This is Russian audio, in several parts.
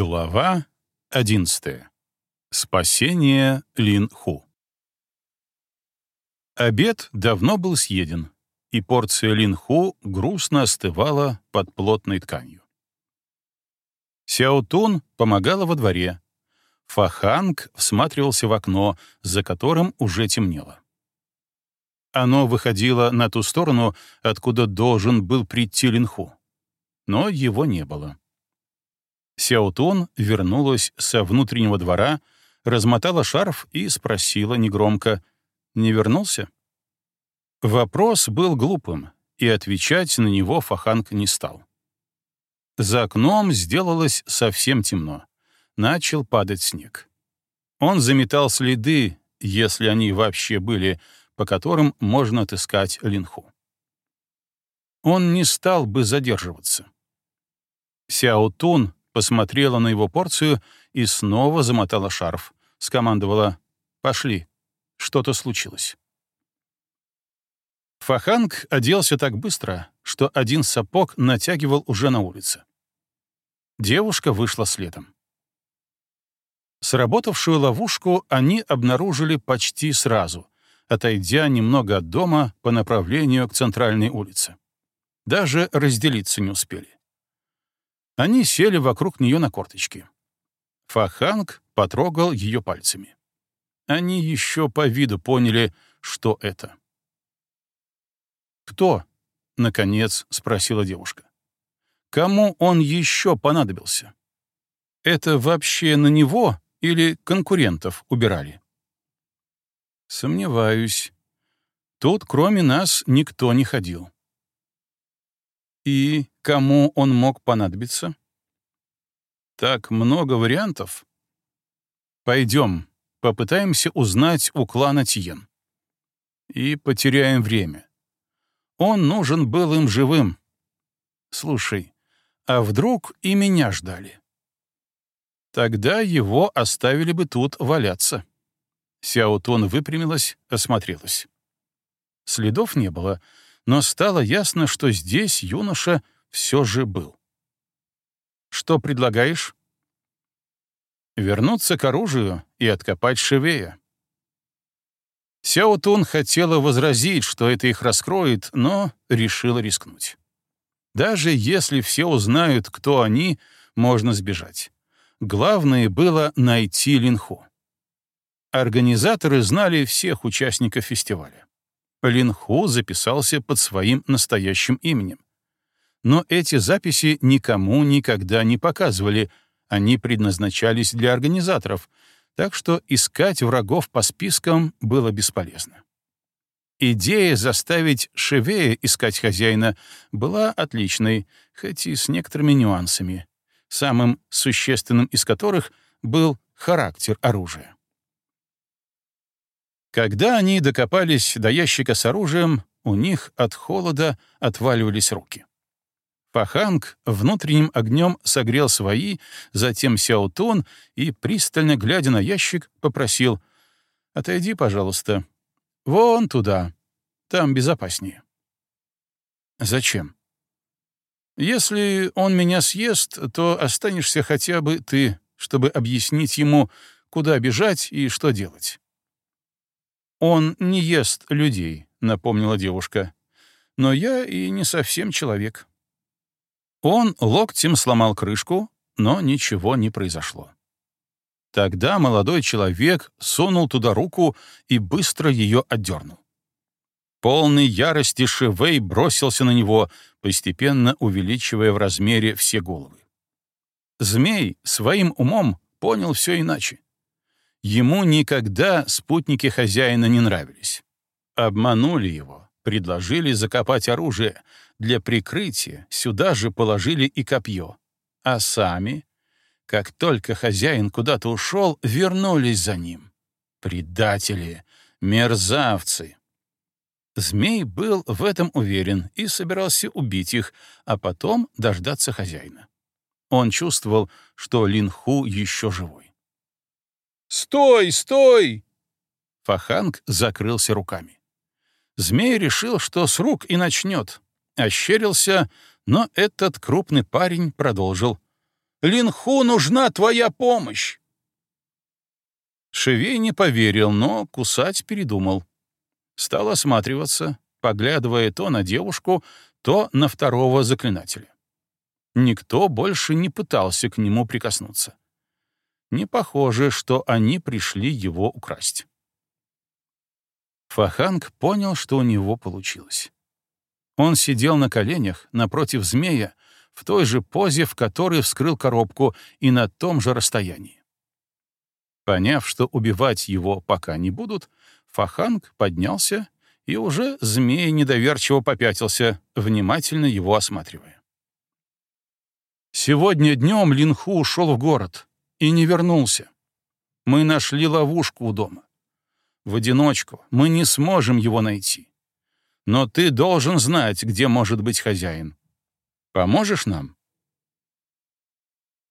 Глава 11. Спасение Лин Ху. Обед давно был съеден, и порция Лин Ху грустно остывала под плотной тканью. Сяо Тун помогала во дворе. Фаханг всматривался в окно, за которым уже темнело. Оно выходило на ту сторону, откуда должен был прийти Лин Ху. Но его не было. Сяотун вернулась со внутреннего двора, размотала шарф и спросила негромко, «Не вернулся?» Вопрос был глупым, и отвечать на него Фаханг не стал. За окном сделалось совсем темно. Начал падать снег. Он заметал следы, если они вообще были, по которым можно отыскать Линху. Он не стал бы задерживаться. Сяо Тун посмотрела на его порцию и снова замотала шарф. Скомандовала «Пошли, что-то случилось». Фаханг оделся так быстро, что один сапог натягивал уже на улице. Девушка вышла следом. Сработавшую ловушку они обнаружили почти сразу, отойдя немного от дома по направлению к центральной улице. Даже разделиться не успели. Они сели вокруг нее на корточки. Фаханг потрогал ее пальцами. Они еще по виду поняли, что это. «Кто?» — наконец спросила девушка. «Кому он еще понадобился? Это вообще на него или конкурентов убирали?» «Сомневаюсь. Тут кроме нас никто не ходил». И кому он мог понадобиться? Так много вариантов. Пойдем, попытаемся узнать у клана Тиен. И потеряем время. Он нужен был им живым. Слушай, а вдруг и меня ждали? Тогда его оставили бы тут валяться. Сяотун выпрямилась, осмотрелась. Следов не было, но стало ясно, что здесь юноша все же был. «Что предлагаешь?» «Вернуться к оружию и откопать Шевея». Сяо Тун хотела возразить, что это их раскроет, но решила рискнуть. Даже если все узнают, кто они, можно сбежать. Главное было найти Линху. Организаторы знали всех участников фестиваля. Линху записался под своим настоящим именем. Но эти записи никому никогда не показывали, они предназначались для организаторов, так что искать врагов по спискам было бесполезно. Идея заставить Шевея искать хозяина была отличной, хоть и с некоторыми нюансами, самым существенным из которых был характер оружия. Когда они докопались до ящика с оружием, у них от холода отваливались руки. Фаханг внутренним огнем согрел свои, затем Сяотун и, пристально глядя на ящик, попросил «Отойди, пожалуйста. Вон туда. Там безопаснее». «Зачем?» «Если он меня съест, то останешься хотя бы ты, чтобы объяснить ему, куда бежать и что делать». «Он не ест людей», — напомнила девушка. «Но я и не совсем человек». Он локтем сломал крышку, но ничего не произошло. Тогда молодой человек сунул туда руку и быстро ее отдернул. Полный ярости Шевей бросился на него, постепенно увеличивая в размере все головы. Змей своим умом понял все иначе. Ему никогда спутники хозяина не нравились. Обманули его, предложили закопать оружие. Для прикрытия сюда же положили и копье. А сами, как только хозяин куда-то ушел, вернулись за ним. Предатели, мерзавцы. Змей был в этом уверен и собирался убить их, а потом дождаться хозяина. Он чувствовал, что Линху еще живой. «Стой, стой!» Фаханг закрылся руками. Змей решил, что с рук и начнет. Ощерился, но этот крупный парень продолжил. Линху нужна твоя помощь!» Шевей не поверил, но кусать передумал. Стал осматриваться, поглядывая то на девушку, то на второго заклинателя. Никто больше не пытался к нему прикоснуться. Не похоже, что они пришли его украсть. Фаханг понял, что у него получилось. Он сидел на коленях напротив змея, в той же позе, в которой вскрыл коробку, и на том же расстоянии. Поняв, что убивать его пока не будут, Фаханг поднялся и уже змей недоверчиво попятился, внимательно его осматривая. Сегодня днем Линху ушел в город и не вернулся. Мы нашли ловушку у дома. В одиночку мы не сможем его найти. Но ты должен знать, где может быть хозяин. Поможешь нам?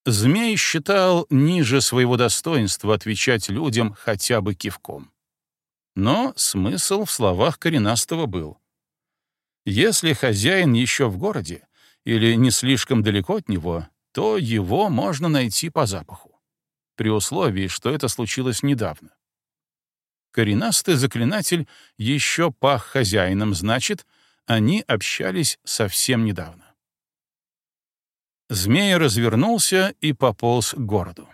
Змей считал ниже своего достоинства отвечать людям хотя бы кивком. Но смысл в словах коренастого был. Если хозяин еще в городе или не слишком далеко от него, то его можно найти по запаху, при условии, что это случилось недавно. Коренастый заклинатель еще пах хозяином, значит, они общались совсем недавно. Змей развернулся и пополз к городу.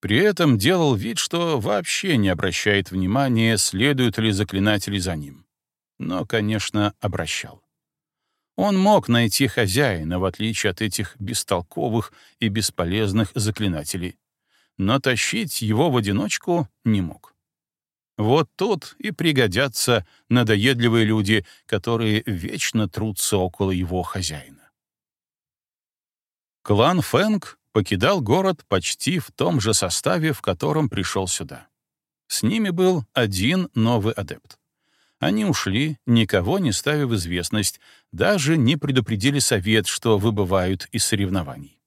При этом делал вид, что вообще не обращает внимания, следуют ли заклинатели за ним. Но, конечно, обращал. Он мог найти хозяина, в отличие от этих бестолковых и бесполезных заклинателей, но тащить его в одиночку не мог. Вот тут и пригодятся надоедливые люди, которые вечно трутся около его хозяина. Клан Фэнг покидал город почти в том же составе, в котором пришел сюда. С ними был один новый адепт. Они ушли, никого не ставя в известность, даже не предупредили совет, что выбывают из соревнований.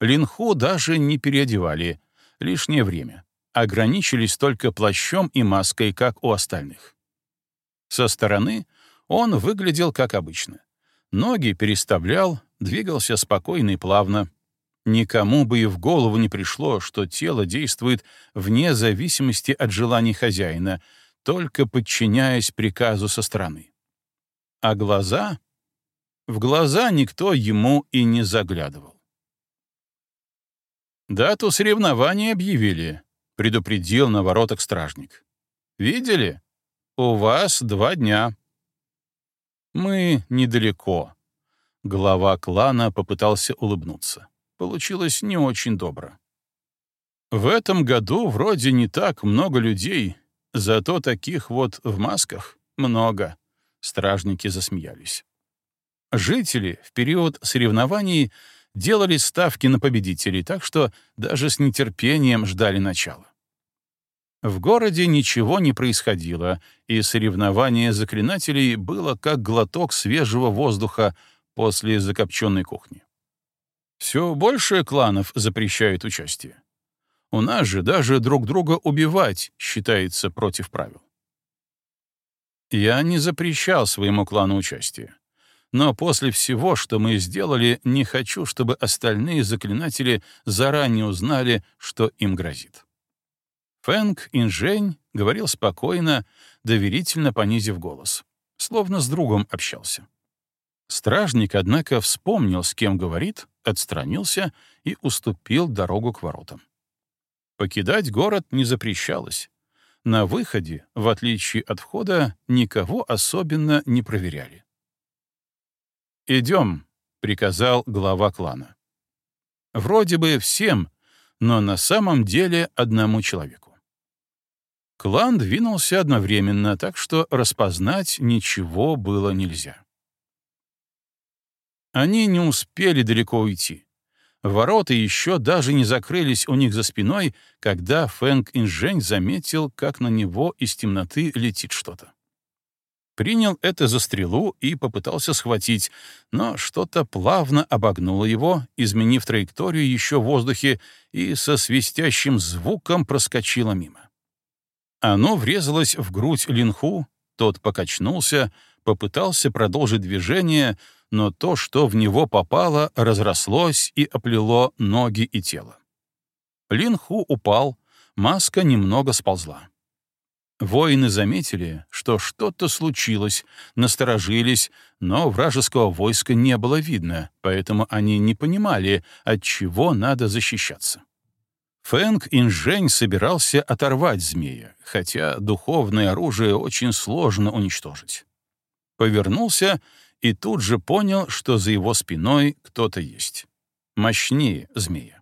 Линху даже не переодевали, лишнее время. Ограничились только плащом и маской, как у остальных. Со стороны он выглядел как обычно. Ноги переставлял, двигался спокойно и плавно, Никому бы и в голову не пришло, что тело действует вне зависимости от желаний хозяина, только подчиняясь приказу со стороны. А глаза? В глаза никто ему и не заглядывал. «Дату соревнований объявили», — предупредил на воротах стражник. «Видели? У вас два дня». «Мы недалеко», — глава клана попытался улыбнуться получилось не очень добро. В этом году вроде не так много людей, зато таких вот в масках много. Стражники засмеялись. Жители в период соревнований делали ставки на победителей, так что даже с нетерпением ждали начала. В городе ничего не происходило, и соревнование заклинателей было как глоток свежего воздуха после закопченной кухни. Все больше кланов запрещают участие. У нас же даже друг друга убивать считается против правил. Я не запрещал своему клану участие. Но после всего, что мы сделали, не хочу, чтобы остальные заклинатели заранее узнали, что им грозит. Фэнк Инжень говорил спокойно, доверительно понизив голос, словно с другом общался. Стражник, однако, вспомнил, с кем говорит, отстранился и уступил дорогу к воротам. Покидать город не запрещалось. На выходе, в отличие от входа, никого особенно не проверяли. «Идем», — приказал глава клана. Вроде бы всем, но на самом деле одному человеку. Клан двинулся одновременно, так что распознать ничего было нельзя. Они не успели далеко уйти. Ворота еще даже не закрылись у них за спиной, когда Фэнк Инжень заметил, как на него из темноты летит что-то. Принял это за стрелу и попытался схватить, но что-то плавно обогнуло его, изменив траекторию еще в воздухе и со свистящим звуком проскочило мимо. Оно врезалось в грудь Линху, тот покачнулся, попытался продолжить движение, но то, что в него попало, разрослось и оплело ноги и тело. Лин Ху упал, маска немного сползла. Воины заметили, что что-то случилось, насторожились, но вражеского войска не было видно, поэтому они не понимали, от чего надо защищаться. Фэнг Инжень собирался оторвать змея, хотя духовное оружие очень сложно уничтожить. Повернулся и тут же понял, что за его спиной кто-то есть. Мощнее змея.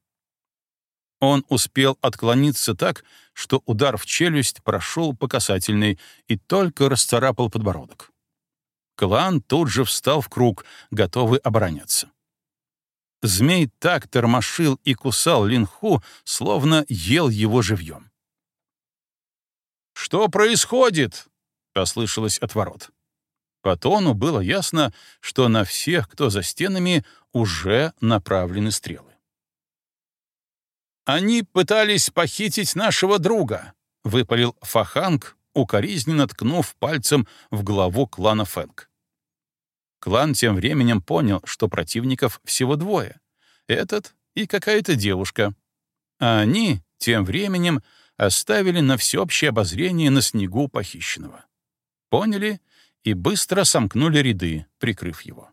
Он успел отклониться так, что удар в челюсть прошел по касательной и только расцарапал подбородок. Клан тут же встал в круг, готовый обороняться. Змей так тормошил и кусал Линху, словно ел его живьем. «Что происходит?» — послышалось от ворот. По тону было ясно, что на всех, кто за стенами, уже направлены стрелы. «Они пытались похитить нашего друга», — выпалил Фаханг, укоризненно ткнув пальцем в главу клана Фэнг. Клан тем временем понял, что противников всего двое — этот и какая-то девушка. А они тем временем оставили на всеобщее обозрение на снегу похищенного. Поняли и быстро сомкнули ряды, прикрыв его.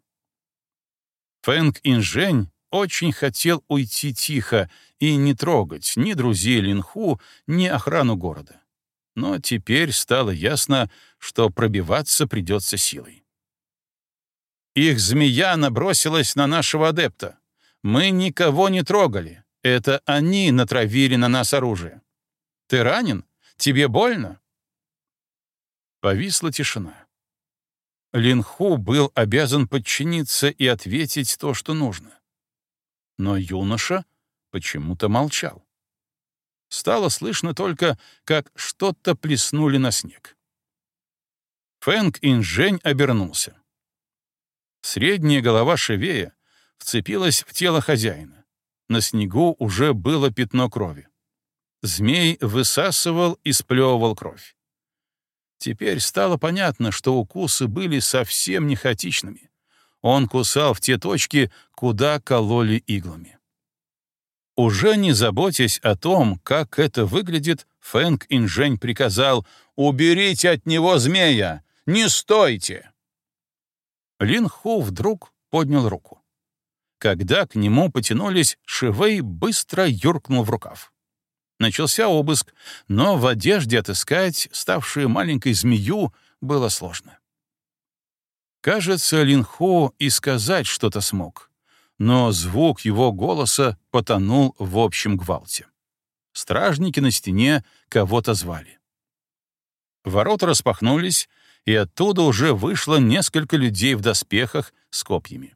Фэнг Инжень очень хотел уйти тихо и не трогать ни друзей Линху, ни охрану города. Но теперь стало ясно, что пробиваться придется силой. Их змея набросилась на нашего адепта. Мы никого не трогали. Это они натравили на нас оружие. Ты ранен? Тебе больно? Повисла тишина. Линху был обязан подчиниться и ответить то, что нужно но юноша почему-то молчал. Стало слышно только, как что-то плеснули на снег. Фэнк Инжень обернулся. Средняя голова Шевея вцепилась в тело хозяина. На снегу уже было пятно крови. Змей высасывал и сплевывал кровь. Теперь стало понятно, что укусы были совсем не хаотичными. Он кусал в те точки, куда кололи иглами. Уже не заботясь о том, как это выглядит, Фэнк Инжень приказал «Уберите от него змея! Не стойте!» Лин Ху вдруг поднял руку. Когда к нему потянулись, Шивей быстро юркнул в рукав. Начался обыск, но в одежде отыскать ставшую маленькой змею было сложно. Кажется, Линхо и сказать что-то смог, но звук его голоса потонул в общем гвалте. Стражники на стене кого-то звали. Ворота распахнулись, и оттуда уже вышло несколько людей в доспехах с копьями.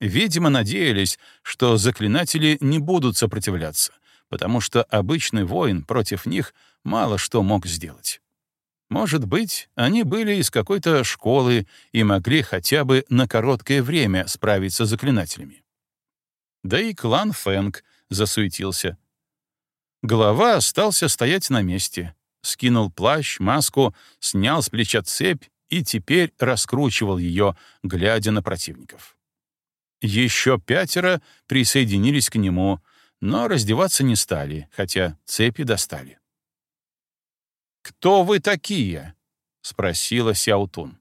Видимо, надеялись, что заклинатели не будут сопротивляться, потому что обычный воин против них мало что мог сделать. Может быть, они были из какой-то школы и могли хотя бы на короткое время справиться с заклинателями. Да и клан Фэнг засуетился. Голова остался стоять на месте, скинул плащ, маску, снял с плеча цепь и теперь раскручивал ее, глядя на противников. Еще пятеро присоединились к нему, но раздеваться не стали, хотя цепи достали. «Кто вы такие?» — спросила Сяутун.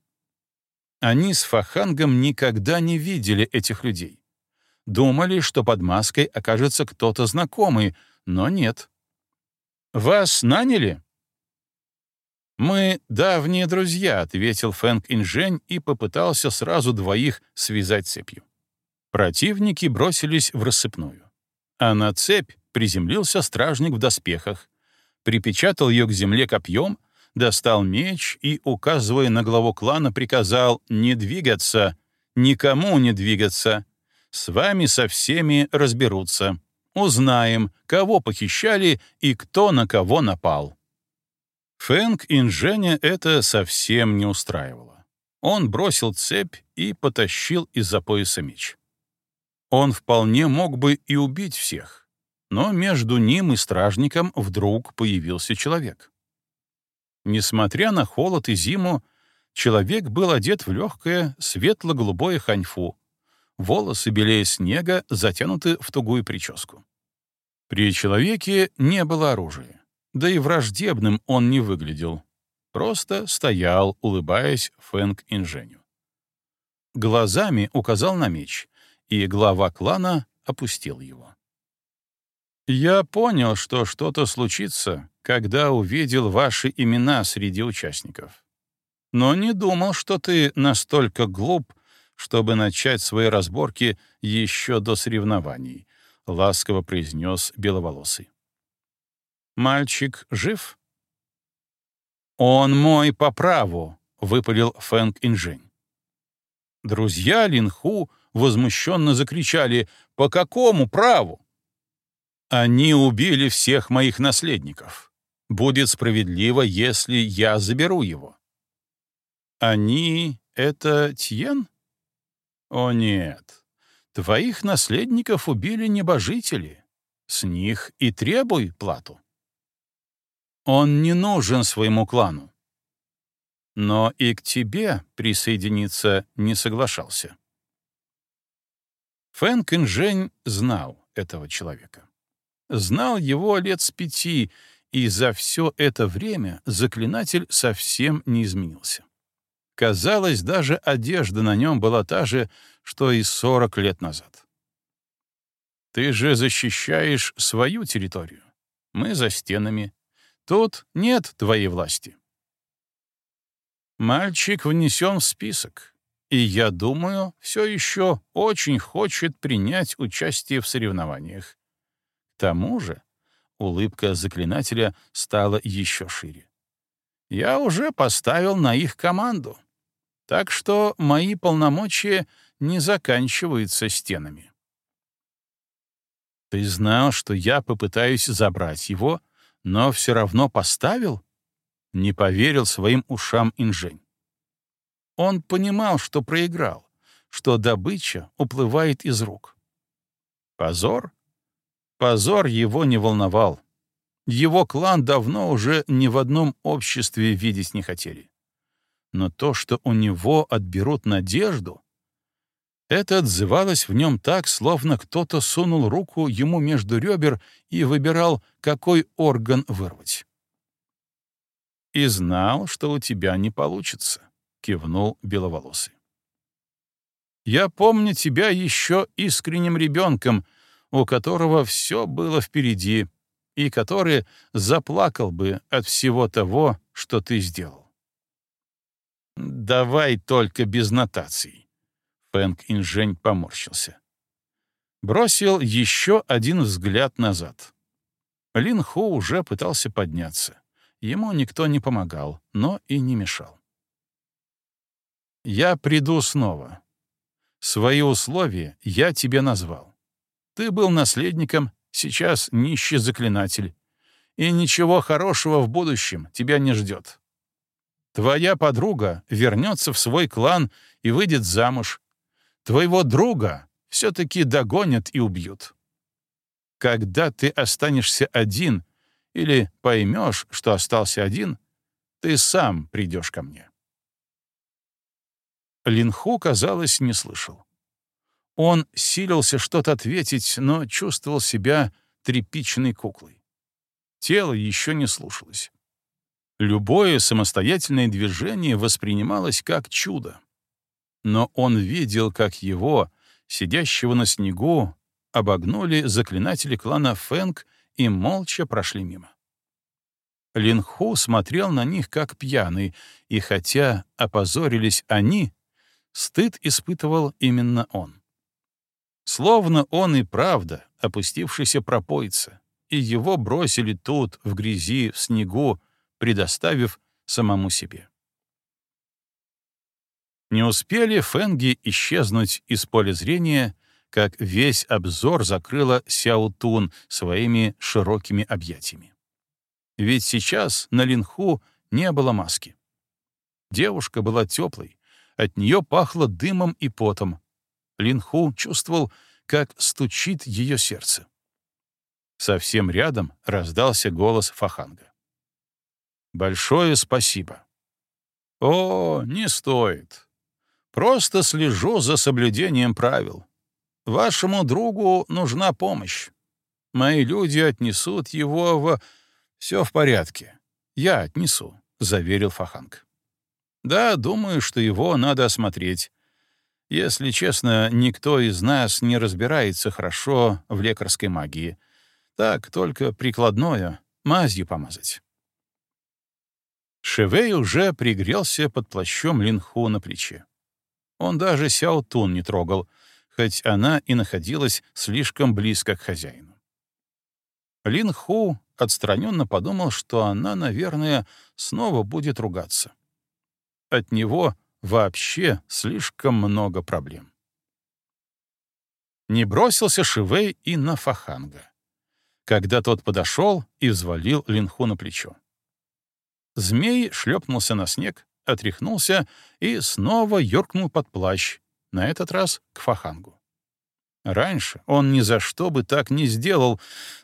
Они с Фахангом никогда не видели этих людей. Думали, что под маской окажется кто-то знакомый, но нет. «Вас наняли?» «Мы давние друзья», — ответил Фэнк Инжень и попытался сразу двоих связать цепью. Противники бросились в рассыпную. А на цепь приземлился стражник в доспехах, припечатал ее к земле копьем, достал меч и, указывая на главу клана, приказал «не двигаться, никому не двигаться. С вами со всеми разберутся. Узнаем, кого похищали и кто на кого напал». Фэнк Инженя это совсем не устраивало. Он бросил цепь и потащил из-за пояса меч. Он вполне мог бы и убить всех, но между ним и стражником вдруг появился человек. Несмотря на холод и зиму, Человек был одет в легкое светло-голубое ханьфу. Волосы белее снега затянуты в тугую прическу. При человеке не было оружия. Да и враждебным он не выглядел. Просто стоял, улыбаясь Фэнк Инженю. Глазами указал на меч, и глава клана опустил его. «Я понял, что что-то случится, когда увидел ваши имена среди участников. Но не думал, что ты настолько глуп, чтобы начать свои разборки еще до соревнований», — ласково произнес Беловолосый. «Мальчик жив?» «Он мой по праву», — выпалил Фэнк Инжень. Друзья Линху возмущенно закричали «По какому праву?» «Они убили всех моих наследников. Будет справедливо, если я заберу его». «Они — это Тьен?» «О нет, твоих наследников убили небожители. С них и требуй плату». Он не нужен своему клану. Но и к тебе присоединиться не соглашался. Фэн Кэнжэнь знал этого человека. Знал его лет с пяти, и за все это время заклинатель совсем не изменился. Казалось, даже одежда на нем была та же, что и сорок лет назад. «Ты же защищаешь свою территорию. Мы за стенами. Тут нет твоей власти. Мальчик внесен в список, и, я думаю, все еще очень хочет принять участие в соревнованиях. Тому же улыбка заклинателя стала еще шире. Я уже поставил на их команду, так что мои полномочия не заканчиваются стенами. Ты знал, что я попытаюсь забрать его, но все равно поставил? Не поверил своим ушам Инжень. Он понимал, что проиграл, что добыча уплывает из рук. Позор? Позор его не волновал. Его клан давно уже ни в одном обществе видеть не хотели. Но то, что у него отберут надежду, это отзывалось в нем так, словно кто-то сунул руку ему между ребер и выбирал, какой орган вырвать. «И знал, что у тебя не получится», — кивнул Беловолосый. «Я помню тебя еще искренним ребенком, у которого все было впереди, и который заплакал бы от всего того, что ты сделал. Давай только без нотаций. Фэнк Инжень поморщился. Бросил еще один взгляд назад. Лин Ху уже пытался подняться. Ему никто не помогал, но и не мешал. «Я приду снова. Свои условия я тебе назвал. Ты был наследником, сейчас нищий заклинатель, и ничего хорошего в будущем тебя не ждет. Твоя подруга вернется в свой клан и выйдет замуж, твоего друга все-таки догонят и убьют. Когда ты останешься один или поймешь, что остался один, ты сам придешь ко мне. Линху, казалось, не слышал. Он силился что-то ответить, но чувствовал себя тряпичной куклой. Тело еще не слушалось. Любое самостоятельное движение воспринималось как чудо но он видел, как его, сидящего на снегу, обогнули заклинатели клана Фэнг и молча прошли мимо. Линху смотрел на них как пьяный, и хотя опозорились они, стыд испытывал именно он. Словно он и правда опустившийся пропойца, и его бросили тут, в грязи, в снегу, предоставив самому себе. Не успели фэнги исчезнуть из поля зрения, как весь обзор закрыла Сяутун своими широкими объятиями. Ведь сейчас на Линху не было маски. Девушка была теплой, от нее пахло дымом и потом. Линху чувствовал, как стучит ее сердце. Совсем рядом раздался голос Фаханга. «Большое спасибо. «О, не стоит. Просто слежу за соблюдением правил. Вашему другу нужна помощь. Мои люди отнесут его в... Все в порядке. Я отнесу», — заверил Фаханг. «Да, думаю, что его надо осмотреть. Если честно, никто из нас не разбирается хорошо в лекарской магии. Так, только прикладное, мазью помазать». Шевей уже пригрелся под плащом Линху на плече. Он даже Сяо Тун не трогал, хоть она и находилась слишком близко к хозяину. Линху отстраненно подумал, что она, наверное, снова будет ругаться. От него вообще слишком много проблем. Не бросился Шивей и на Фаханга, когда тот подошел и взвалил Линху на плечо. Змей шлепнулся на снег, отряхнулся и снова юркнул под плащ, на этот раз к Фахангу. Раньше он ни за что бы так не сделал,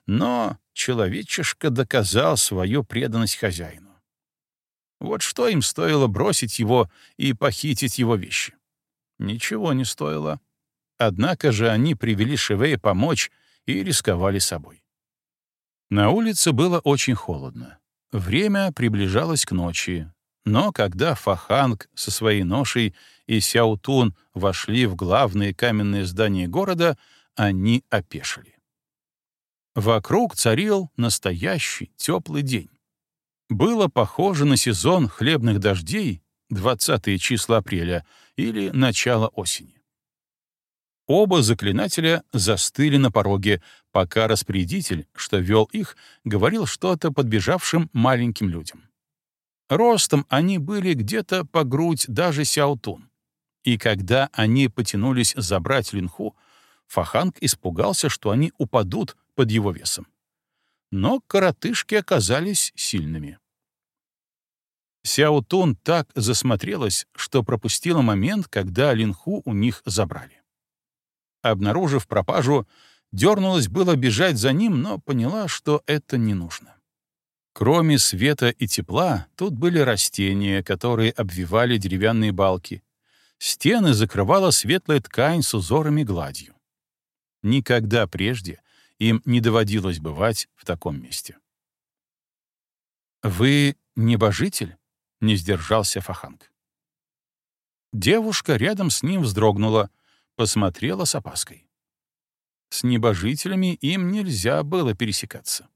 но человечишка доказал свою преданность хозяину. Вот что им стоило бросить его и похитить его вещи? Ничего не стоило. Однако же они привели Шевея помочь и рисковали собой. На улице было очень холодно. Время приближалось к ночи, но когда Фаханг со своей ношей и Сяутун вошли в главные каменные здания города, они опешили. Вокруг царил настоящий теплый день. Было похоже на сезон хлебных дождей, 20 числа апреля или начало осени. Оба заклинателя застыли на пороге, пока распорядитель, что вел их, говорил что-то подбежавшим маленьким людям. Ростом они были где-то по грудь даже Сяутун. И когда они потянулись забрать Линху, Фаханг испугался, что они упадут под его весом. Но коротышки оказались сильными. Сяутун так засмотрелась, что пропустила момент, когда Линху у них забрали обнаружив пропажу, дернулась было бежать за ним, но поняла, что это не нужно. Кроме света и тепла, тут были растения, которые обвивали деревянные балки. Стены закрывала светлая ткань с узорами гладью. Никогда прежде им не доводилось бывать в таком месте. «Вы небожитель?» — не сдержался Фаханг. Девушка рядом с ним вздрогнула, посмотрела с опаской. С небожителями им нельзя было пересекаться.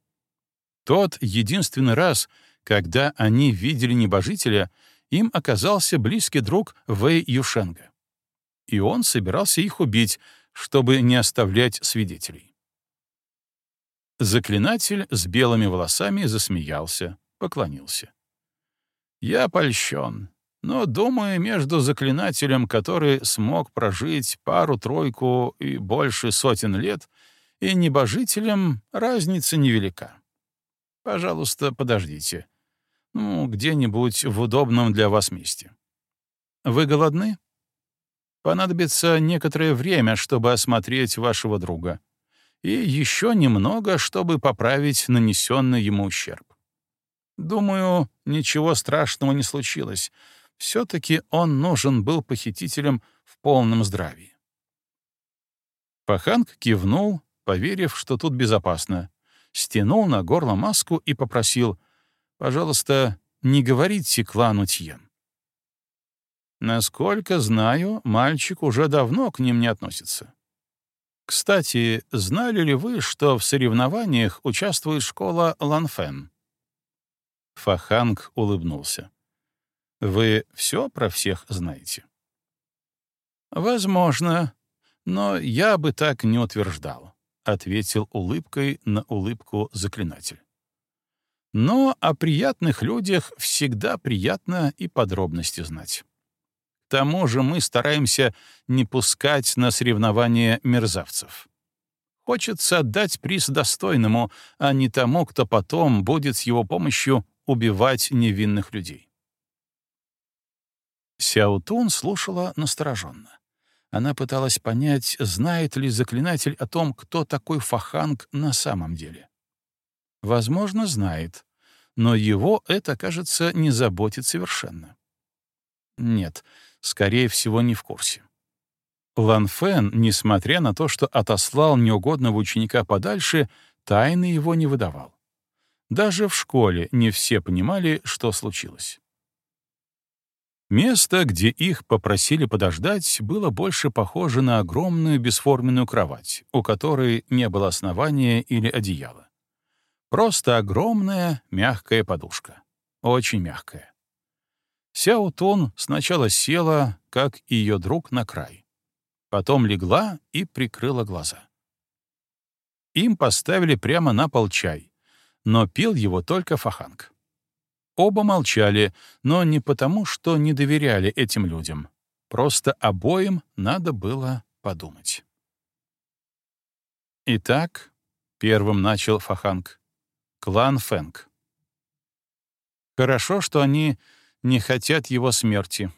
Тот единственный раз, когда они видели небожителя, им оказался близкий друг Вэй Юшенга. И он собирался их убить, чтобы не оставлять свидетелей. Заклинатель с белыми волосами засмеялся, поклонился. «Я польщен но, думаю, между заклинателем, который смог прожить пару-тройку и больше сотен лет, и небожителем разница невелика. Пожалуйста, подождите. Ну, где-нибудь в удобном для вас месте. Вы голодны? Понадобится некоторое время, чтобы осмотреть вашего друга. И еще немного, чтобы поправить нанесенный ему ущерб. Думаю, ничего страшного не случилось — все-таки он нужен был похитителям в полном здравии. Паханг кивнул, поверив, что тут безопасно, стянул на горло маску и попросил, «Пожалуйста, не говорите клану Тьен». Насколько знаю, мальчик уже давно к ним не относится. Кстати, знали ли вы, что в соревнованиях участвует школа Ланфен? Фаханг улыбнулся. Вы все про всех знаете? Возможно, но я бы так не утверждал, ответил улыбкой на улыбку заклинатель. Но о приятных людях всегда приятно и подробности знать. Тому же мы стараемся не пускать на соревнования мерзавцев. Хочется отдать приз достойному, а не тому, кто потом будет с его помощью убивать невинных людей. Сяутун слушала настороженно. Она пыталась понять, знает ли заклинатель о том, кто такой Фаханг на самом деле. Возможно, знает, но его это, кажется, не заботит совершенно. Нет, скорее всего, не в курсе. Лан Фэн, несмотря на то, что отослал неугодного ученика подальше, тайны его не выдавал. Даже в школе не все понимали, что случилось. Место, где их попросили подождать, было больше похоже на огромную бесформенную кровать, у которой не было основания или одеяла. Просто огромная мягкая подушка. Очень мягкая. Сяо Тун сначала села, как и ее друг, на край. Потом легла и прикрыла глаза. Им поставили прямо на пол чай, но пил его только Фаханг. Оба молчали, но не потому, что не доверяли этим людям. Просто обоим надо было подумать. Итак, первым начал Фаханг. Клан Фэнг. Хорошо, что они не хотят его смерти.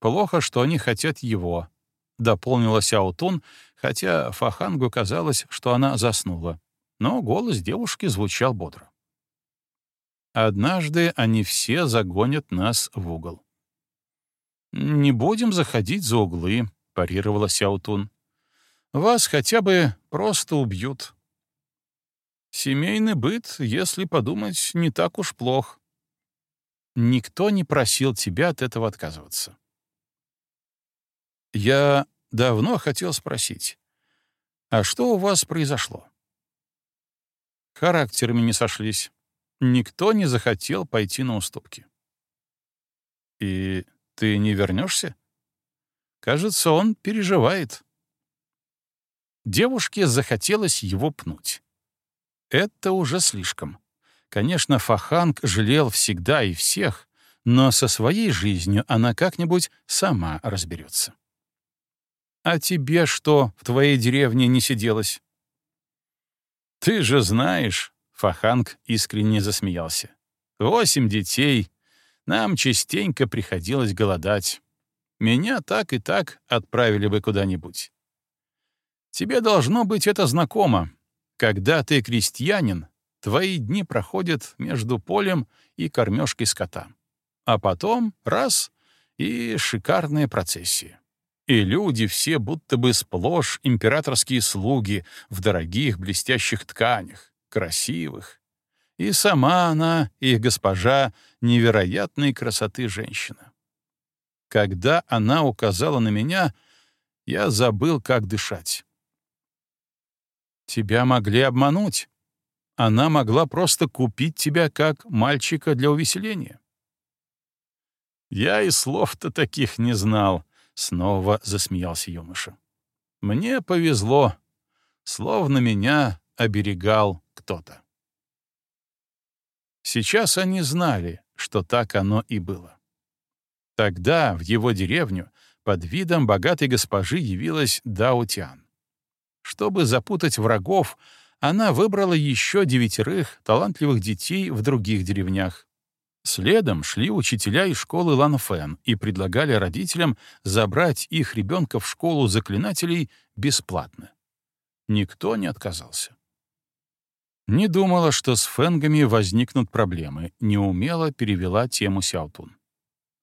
Плохо, что они хотят его, — дополнила Сяутун, хотя Фахангу казалось, что она заснула. Но голос девушки звучал бодро. Однажды они все загонят нас в угол. «Не будем заходить за углы», — парировала Сяутун. «Вас хотя бы просто убьют». «Семейный быт, если подумать, не так уж плох. Никто не просил тебя от этого отказываться». «Я давно хотел спросить, а что у вас произошло?» Характерами не сошлись никто не захотел пойти на уступки. «И ты не вернешься? Кажется, он переживает. Девушке захотелось его пнуть. Это уже слишком. Конечно, Фаханг жалел всегда и всех, но со своей жизнью она как-нибудь сама разберется. «А тебе что в твоей деревне не сиделось?» «Ты же знаешь, Фаханг искренне засмеялся. «Восемь детей. Нам частенько приходилось голодать. Меня так и так отправили бы куда-нибудь. Тебе должно быть это знакомо. Когда ты крестьянин, твои дни проходят между полем и кормежкой скота. А потом — раз — и шикарная процессия. И люди все будто бы сплошь императорские слуги в дорогих блестящих тканях, красивых. И сама она, их госпожа, невероятной красоты женщина. Когда она указала на меня, я забыл, как дышать. Тебя могли обмануть. Она могла просто купить тебя как мальчика для увеселения. Я и слов-то таких не знал, — снова засмеялся юноша. Мне повезло, словно меня оберегал кто-то. Сейчас они знали, что так оно и было. Тогда в его деревню под видом богатой госпожи явилась Даутян. Чтобы запутать врагов, она выбрала еще девятерых талантливых детей в других деревнях. Следом шли учителя из школы Ланфен и предлагали родителям забрать их ребенка в школу заклинателей бесплатно. Никто не отказался. Не думала, что с фэнгами возникнут проблемы, неумело перевела тему Сяутун.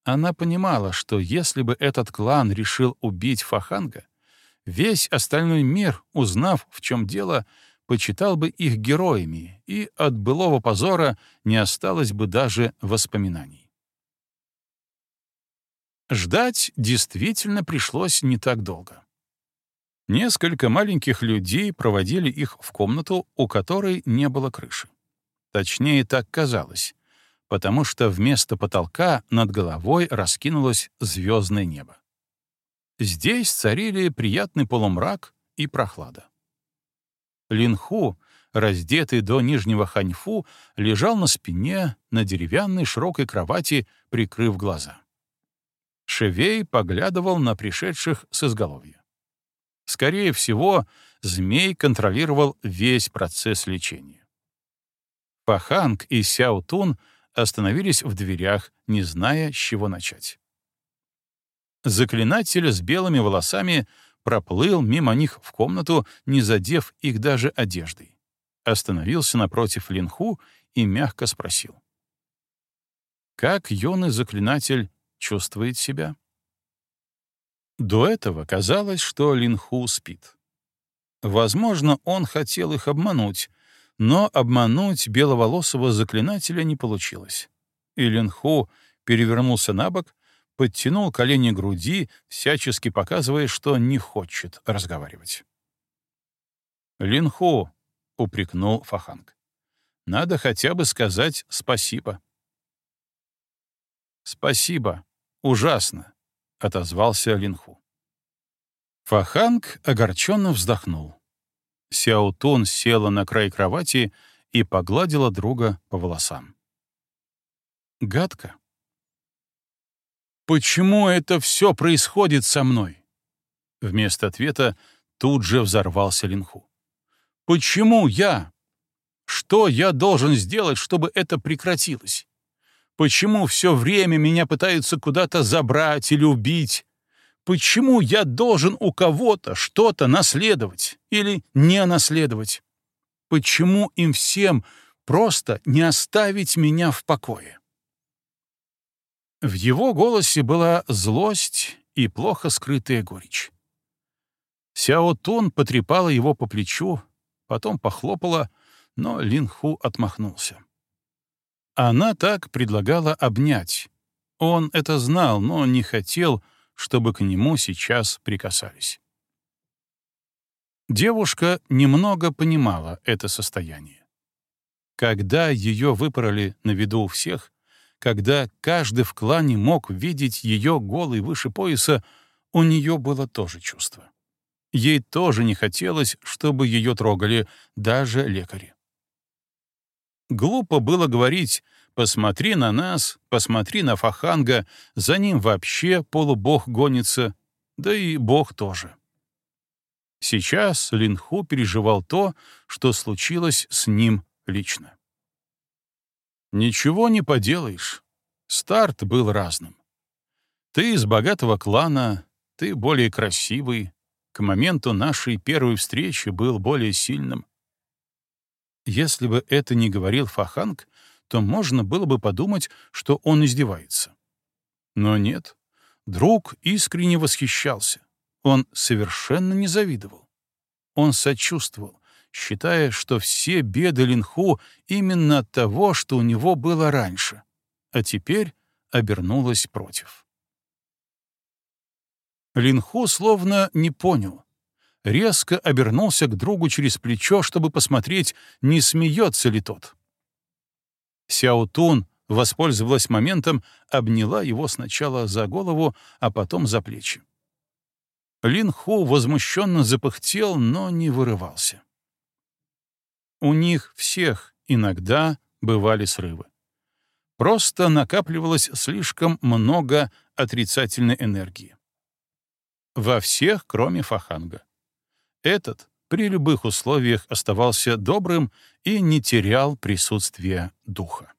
Она понимала, что если бы этот клан решил убить Фаханга, весь остальной мир, узнав, в чем дело, почитал бы их героями, и от былого позора не осталось бы даже воспоминаний. Ждать действительно пришлось не так долго. Несколько маленьких людей проводили их в комнату, у которой не было крыши. Точнее, так казалось, потому что вместо потолка над головой раскинулось звездное небо. Здесь царили приятный полумрак и прохлада. Линху, раздетый до нижнего ханьфу, лежал на спине на деревянной широкой кровати, прикрыв глаза. Шевей поглядывал на пришедших с изголовья. Скорее всего, змей контролировал весь процесс лечения. Паханг и Сяо Тун остановились в дверях, не зная, с чего начать. Заклинатель с белыми волосами проплыл мимо них в комнату, не задев их даже одеждой. Остановился напротив Линху и мягко спросил. «Как юный заклинатель чувствует себя. До этого казалось, что Линху спит. Возможно, он хотел их обмануть, но обмануть беловолосого заклинателя не получилось. И Линху перевернулся на бок, подтянул колени груди, всячески показывая, что не хочет разговаривать. «Линху», — упрекнул Фаханг, — «надо хотя бы сказать спасибо». «Спасибо. Ужасно», — отозвался Линху. Фаханг огорченно вздохнул. Сяутун села на край кровати и погладила друга по волосам. Гадко. «Почему это все происходит со мной?» Вместо ответа тут же взорвался Линху. «Почему я? Что я должен сделать, чтобы это прекратилось? Почему все время меня пытаются куда-то забрать или убить? Почему я должен у кого-то что-то наследовать или не наследовать? Почему им всем просто не оставить меня в покое? В его голосе была злость и плохо скрытая горечь. Сяо Тун потрепала его по плечу, потом похлопала, но Лин Ху отмахнулся. Она так предлагала обнять. Он это знал, но не хотел, чтобы к нему сейчас прикасались. Девушка немного понимала это состояние. Когда ее выпороли на виду у всех, когда каждый в клане мог видеть ее голой выше пояса, у нее было тоже чувство. Ей тоже не хотелось, чтобы ее трогали, даже лекари. Глупо было говорить «посмотри на нас, посмотри на Фаханга, за ним вообще полубог гонится, да и бог тоже». Сейчас Линху переживал то, что случилось с ним лично. Ничего не поделаешь. Старт был разным. Ты из богатого клана, ты более красивый, к моменту нашей первой встречи был более сильным. Если бы это не говорил Фаханг, то можно было бы подумать, что он издевается. Но нет, друг искренне восхищался. Он совершенно не завидовал. Он сочувствовал, считая, что все беды Линху именно от того, что у него было раньше, а теперь обернулось против. Линху словно не понял, резко обернулся к другу через плечо, чтобы посмотреть, не смеется ли тот. Сяутун воспользовалась моментом, обняла его сначала за голову, а потом за плечи. Лин Ху возмущенно запыхтел, но не вырывался. У них всех иногда бывали срывы. Просто накапливалось слишком много отрицательной энергии. Во всех, кроме Фаханга. Этот при любых условиях оставался добрым и не терял присутствия духа.